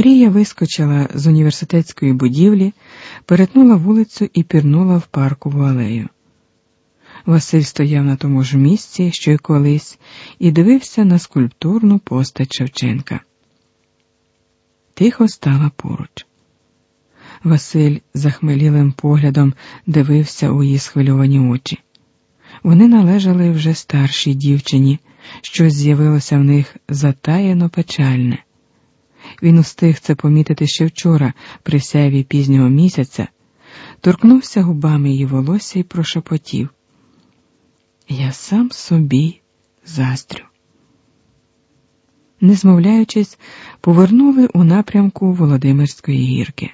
Марія вискочила з університетської будівлі, перетнула вулицю і пірнула в паркову алею. Василь стояв на тому ж місці, що й колись, і дивився на скульптурну постать Шевченка. Тихо стала поруч. Василь захмелілим поглядом дивився у її схвильовані очі. Вони належали вже старшій дівчині, щось з'явилося в них затаєно печальне. Він устиг це помітити ще вчора, при сяйві пізнього місяця, торкнувся губами її волосся і прошепотів. Я сам собі заздрю. Не змовляючись, повернули у напрямку Володимирської гірки.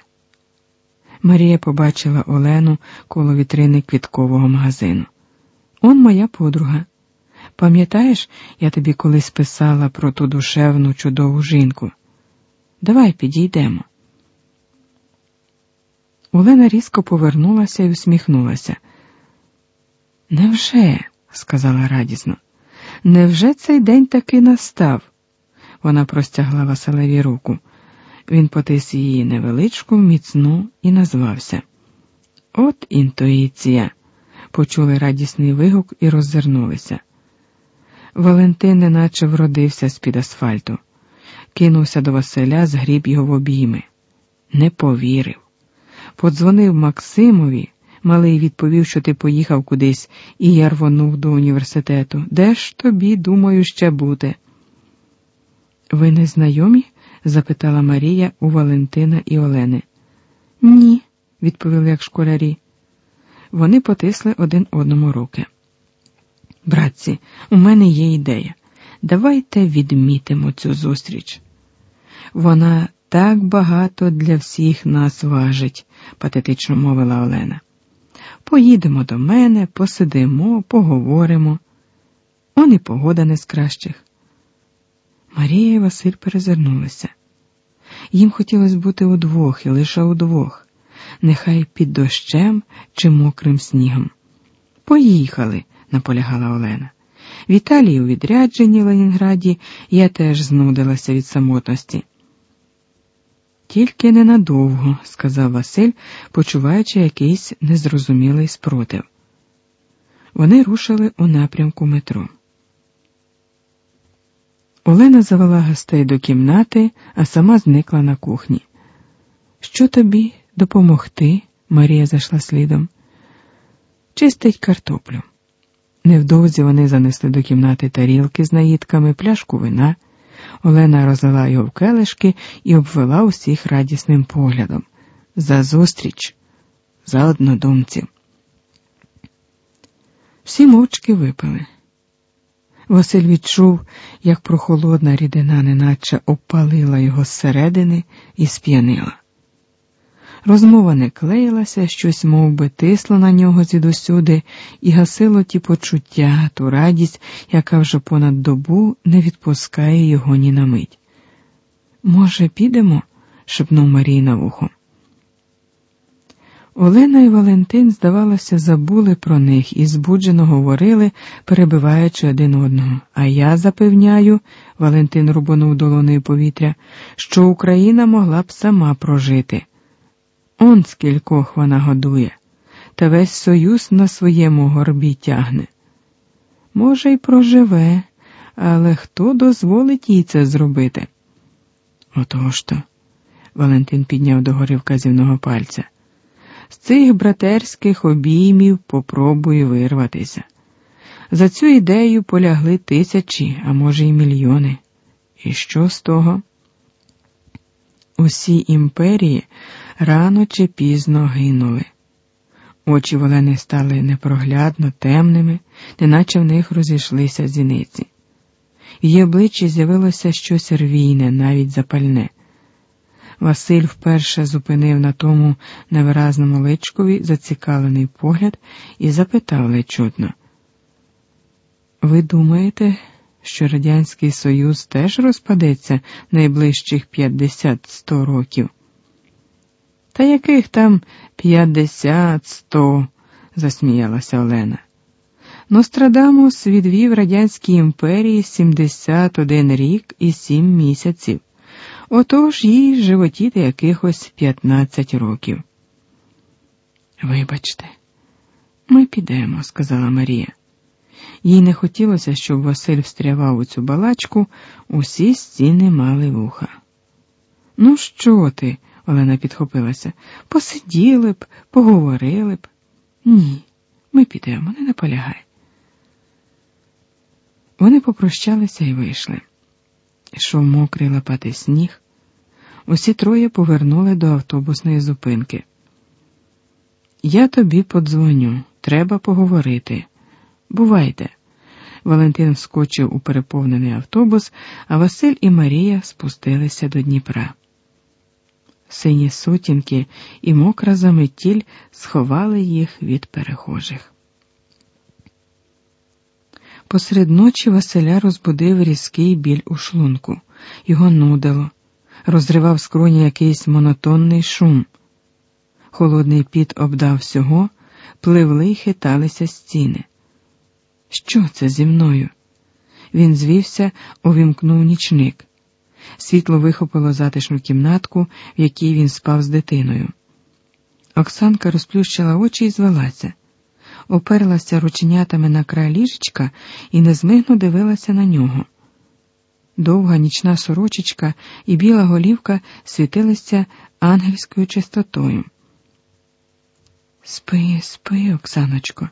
Марія побачила Олену коло вітрини квіткового магазину. Он моя подруга. Пам'ятаєш, я тобі колись писала про ту душевну чудову жінку. Давай підійдемо. Олена різко повернулася і усміхнулася. Невже? сказала радісно. Невже цей день таки настав? Вона простягла Василеві руку. Він потис її невеличку, міцну і назвався. От інтуїція. Почули радісний вигук і роззирнулися. Валентин неначе вродився з-під асфальту, кинувся до Василя, згріб його в обійми. Не повірив. Подзвонив Максимові. Малий відповів, що ти поїхав кудись, і я рвонув до університету. Де ж тобі, думаю, ще бути? Ви не знайомі? запитала Марія у Валентина і Олени. Ні, відповіли як школярі. Вони потисли один одному руки. Братці, у мене є ідея. Давайте відмітимо цю зустріч. Вона так багато для всіх нас важить, патетично мовила Олена. Поїдемо до мене, посидимо, поговоримо. Он і погода не з кращих. Марія і Василь перезирнулися. Їм хотілося бути удвох і лише удвох, нехай під дощем чи мокрим снігом. Поїхали, наполягала Олена. Віталій у відрядженні Ленінграді я теж знудилася від самотності. Тільки ненадовго, сказав Василь, почуваючи якийсь незрозумілий спротив. Вони рушили у напрямку метро. Олена завела гостей до кімнати, а сама зникла на кухні. Що тобі допомогти? Марія зайшла слідом. Чистить картоплю. Невдовзі вони занесли до кімнати тарілки з наїдками, пляшку вина. Олена розлила його в келишки і обвела усіх радісним поглядом. За зустріч, за однодумців. Всі мовчки випили. Василь відчув, як прохолодна рідина неначе опалила його зсередини і сп'янила. Розмова не клеїлася, щось мов би, тисло на нього звідусюди і гасило ті почуття, ту радість, яка вже понад добу не відпускає його ні на мить. Може, підемо? шепнув Марій на вухо. Олена і Валентин, здавалося, забули про них і збуджено говорили, перебиваючи один одного. А я запевняю, Валентин рубанув долоною повітря, що Україна могла б сама прожити. Он скількох вона годує, та весь союз на своєму горбі тягне. Може, й проживе, але хто дозволить їй це зробити? Отож то, Валентин підняв догори вказівного пальця. З цих братерських обіймів попробую вирватися. За цю ідею полягли тисячі, а може, й мільйони. І що з того? Усі імперії рано чи пізно гинули. Очі Волени стали непроглядно темними, неначе в них розійшлися зіниці. Її обличчі з'явилося щось рвійне, навіть запальне. Василь вперше зупинив на тому невиразному личкові зацікавлений погляд і запитав ледь. Ви думаєте, що Радянський Союз теж розпадеться найближчих 50-100 років? Та яких там п'ятдесят, сто, засміялася Олена. Нострадамус відвів Радянській імперії 71 рік і 7 місяців. Отож їй животіти якихось 15 років. Вибачте, ми підемо, сказала Марія. Їй не хотілося, щоб Василь встрявав у цю балачку, усі стіни мали вуха. Ну, що ти? Олена підхопилася. Посиділи б, поговорили б. Ні, ми підемо, не наполягай. Вони попрощалися і вийшли. Йшов мокрий лопатий сніг. Усі троє повернули до автобусної зупинки. Я тобі подзвоню, треба поговорити. Бувайте. Валентин вскочив у переповнений автобус, а Василь і Марія спустилися до Дніпра. Сині сутінки і мокра заметіль сховали їх від перехожих. Посеред ночі Василя розбудив різкий біль у шлунку, його нудило, розривав скроні якийсь монотонний шум. Холодний піт обдав всього, пливли й хиталися стіни. Що це зі мною? Він звівся, увімкнув нічник. Світло вихопило затишну кімнатку, в якій він спав з дитиною. Оксанка розплющила очі і звелася, оперлася рученятами на край ліжечка і незмигно дивилася на нього. Довга нічна сорочечка і біла голівка світилися ангельською чистотою. Спи, спи, Оксаночко.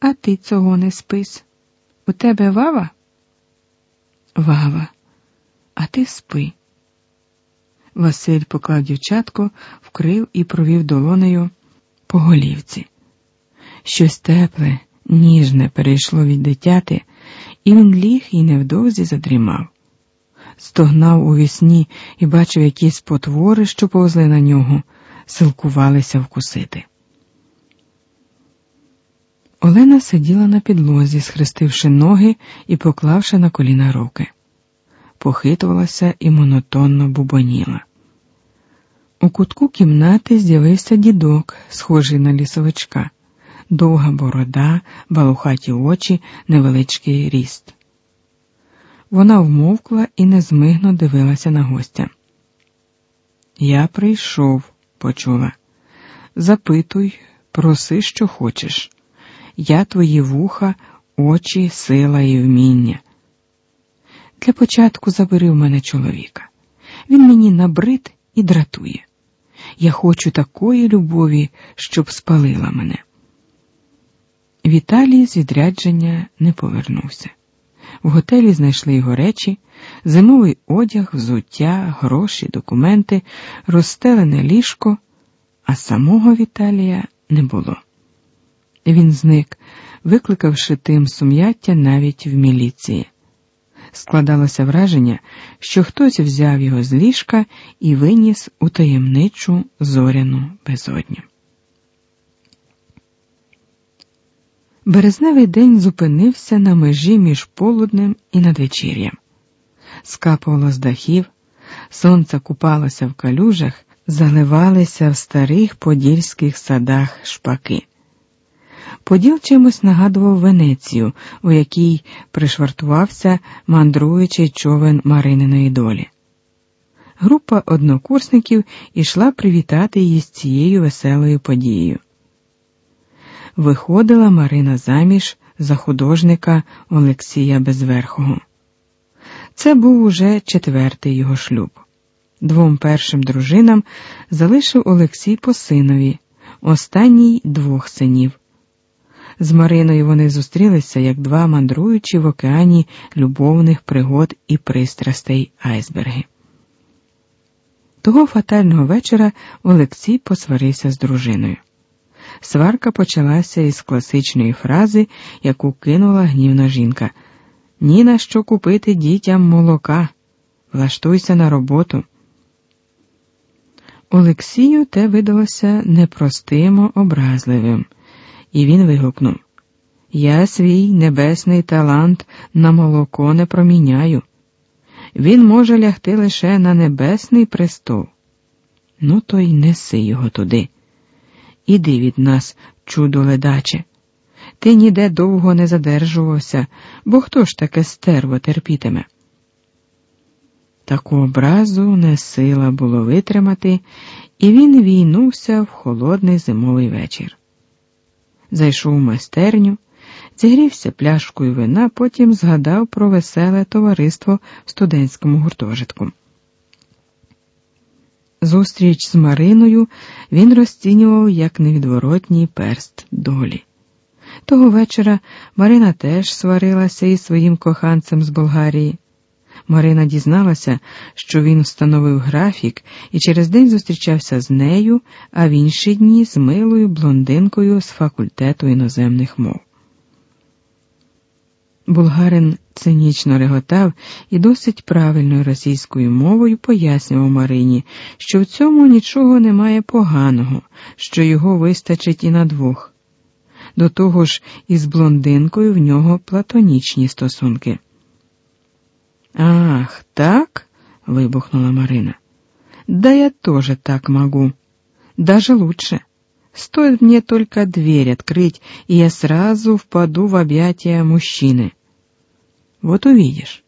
А ти цього не спис? У тебе вава? Вава, а ти спи. Василь поклав дівчатку, вкрив і провів долонею по голівці. Щось тепле, ніжне перейшло від дитяти, і він ліг і невдовзі задрімав. Стогнав у вісні і бачив якісь потвори, що повзли на нього, силкувалися вкусити. Олена сиділа на підлозі, схрестивши ноги і поклавши на коліна руки. Похитувалася і монотонно бубоніла. У кутку кімнати з'явився дідок, схожий на лісовичка, довга борода, балухаті очі, невеличкий ріст. Вона вмовкла і незмигно дивилася на гостя. Я прийшов, почула. Запитуй, проси, що хочеш я твої вуха, очі, сила і вміння. Для початку забери в мене чоловіка. Він мені набрид і дратує. Я хочу такої любові, щоб спалила мене. Віталій з відрядження не повернувся. В готелі знайшли його речі, зимовий одяг, взуття, гроші, документи, розстелене ліжко, а самого Віталія не було. Він зник, викликавши тим сум'яття навіть в міліції. Складалося враження, що хтось взяв його з ліжка і виніс у таємничу зоряну безодню. Березневий день зупинився на межі між полуднем і надвечір'ям. Скапувало з дахів, сонце купалося в калюжах, заливалися в старих подільських садах шпаки. Поділ чимось нагадував Венецію, у якій пришвартувався мандруючий човен Марининої долі. Група однокурсників ішла привітати її з цією веселою подією. Виходила Марина заміж за художника Олексія Безверхого. Це був уже четвертий його шлюб. Двом першим дружинам залишив Олексій по синові, останній двох синів. З Мариною вони зустрілися як два мандруючі в океані любовних пригод і пристрастей айсберги. Того фатального вечора Олексій посварився з дружиною. Сварка почалася із класичної фрази, яку кинула гнівна жінка: Ні на що купити дітям молока, влаштуйся на роботу. Олексію те видалося непростимо образливим і він вигукнув Я свій небесний талант на молоко не проміняю. Він може лягти лише на небесний престол. Ну, то й неси його туди. Іди від нас, чудо ледаче. Ти ніде довго не задержувався, бо хто ж таке стерво терпітиме? Таку образу не сила було витримати, і він війнувся в холодний зимовий вечір. Зайшов у майстерню, зігрівся пляшкою вина, потім згадав про веселе товариство в студентському гуртожитку. Зустріч з Мариною він розцінював як невідворотній перст долі. Того вечора Марина теж сварилася із своїм коханцем з Болгарії. Марина дізналася, що він встановив графік і через день зустрічався з нею, а в інші дні з милою блондинкою з факультету іноземних мов. Булгарин цинічно реготав і досить правильною російською мовою пояснював Марині, що в цьому нічого немає поганого, що його вистачить і на двох. До того ж, із блондинкою в нього платонічні стосунки. Ах, так? выбухнула Марина. Да я тоже так могу. Даже лучше. Стоит мне только дверь открыть, и я сразу впаду в объятия мужчины. Вот увидишь.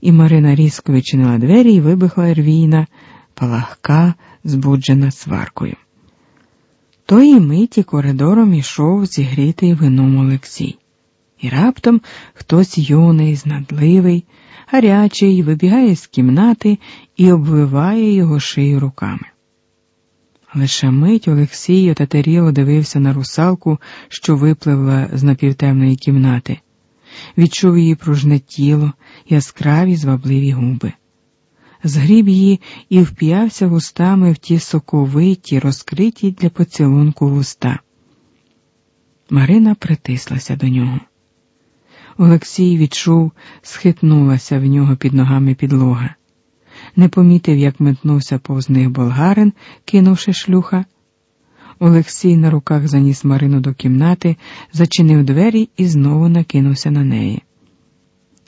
І Марина різко відчинила двері і вибігла Ервіна, палахка, збуджена сваркою. Тої миті коридором ішов зігрітий вином Олексій. І раптом хтось юний, знадливий, гарячий, вибігає з кімнати і обвиває його шию руками. Лише мить Олексій отетеріло дивився на русалку, що випливла з напівтемної кімнати, відчув її пружне тіло, яскраві звабливі губи. Згріб її і вп'явся вустами в ті соковиті, розкриті для поцілунку вуста. Марина притислася до нього. Олексій відчув, схитнулася в нього під ногами підлога. Не помітив, як метнувся повз них болгарин, кинувши шлюха. Олексій на руках заніс Марину до кімнати, зачинив двері і знову накинувся на неї.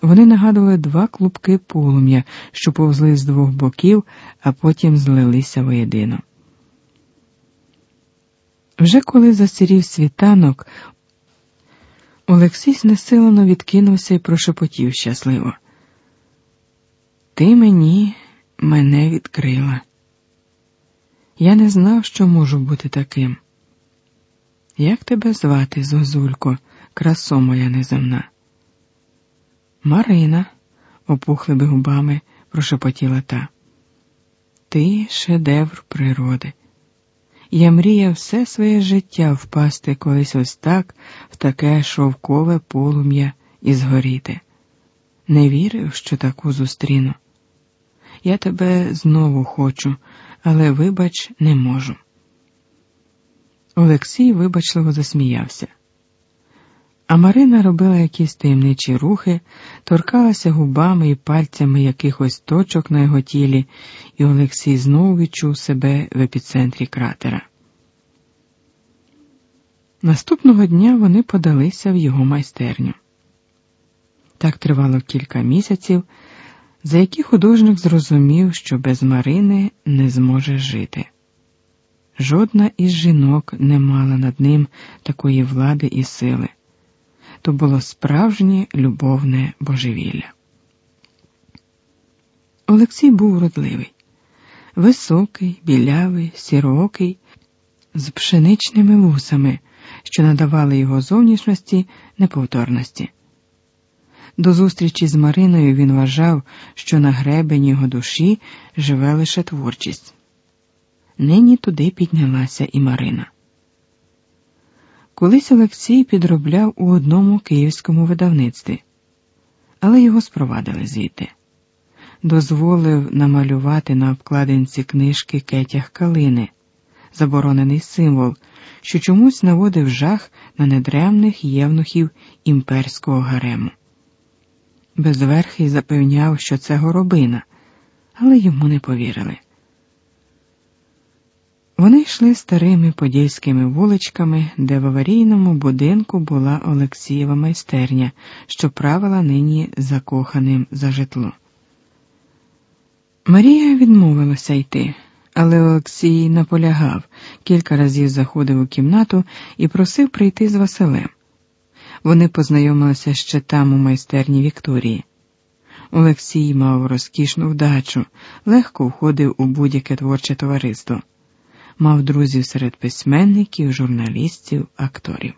Вони нагадували два клубки полум'я, що повзли з двох боків, а потім злилися воєдино. Вже коли засірів світанок, Олексій знесилено відкинувся і прошепотів щасливо. Ти мені мене відкрила. Я не знав, що можу бути таким. Як тебе звати, Зозулько, красо моя неземна? Марина, опухлими губами прошепотіла та. Ти шедевр природи. Я мріяв все своє життя впасти колись ось так, в таке шовкове полум'я і згоріти. Не вірив, що таку зустріну. Я тебе знову хочу, але, вибач, не можу. Олексій вибачливо засміявся. А Марина робила якісь таємничі рухи, торкалася губами і пальцями якихось точок на його тілі, і Олексій знову відчув себе в епіцентрі кратера. Наступного дня вони подалися в його майстерню. Так тривало кілька місяців, за які художник зрозумів, що без Марини не зможе жити. Жодна із жінок не мала над ним такої влади і сили то було справжнє любовне божевілля. Олексій був вродливий, високий, білявий, сіроокий, з пшеничними вусами, що надавали його зовнішності неповторності. До зустрічі з Мариною він вважав, що на гребені його душі живе лише творчість. Нині туди піднялася і Марина. Колись Олексій підробляв у одному київському видавництві, але його спровадили звідти. Дозволив намалювати на обкладинці книжки кетях калини, заборонений символ, що чомусь наводив жах на недремних євнухів імперського гарему. Безверхий запевняв, що це горобина, але йому не повірили. Вони йшли старими подільськими вуличками, де в аварійному будинку була Олексієва майстерня, що правила нині закоханим за житло. Марія відмовилася йти, але Олексій наполягав, кілька разів заходив у кімнату і просив прийти з Василем. Вони познайомилися ще там, у майстерні Вікторії. Олексій мав розкішну вдачу, легко входив у будь-яке творче товариство, мав друзів серед письменників, журналістів, акторів.